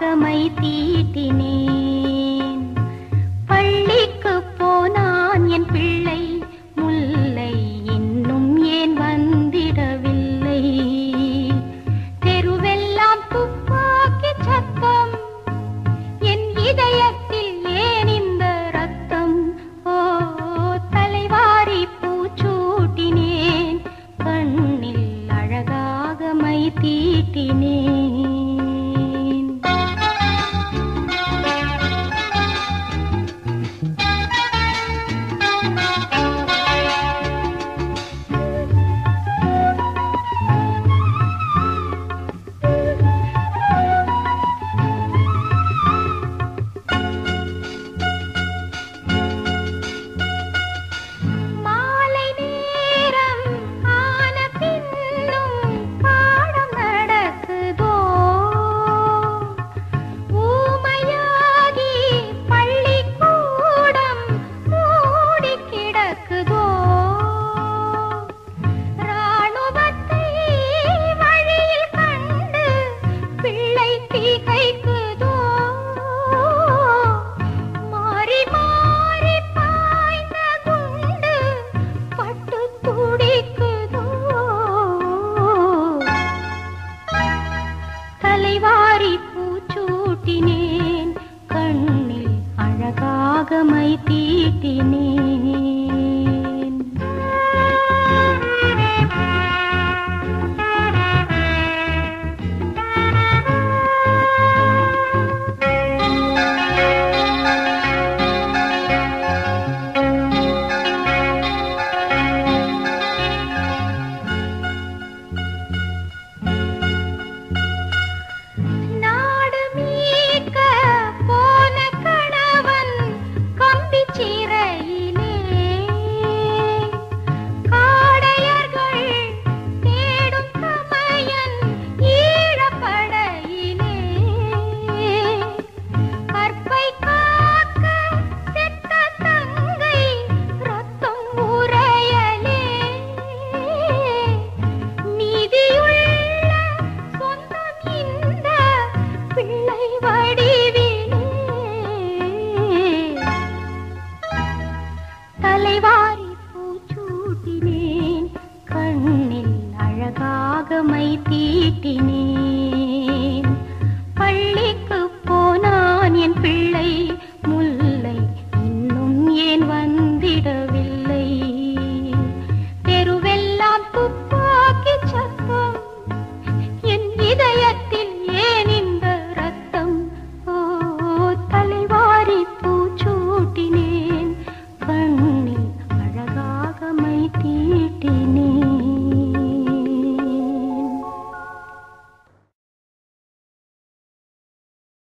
భాగమై తీటినే రాగమై తీటినే சுகமை தீட்டினே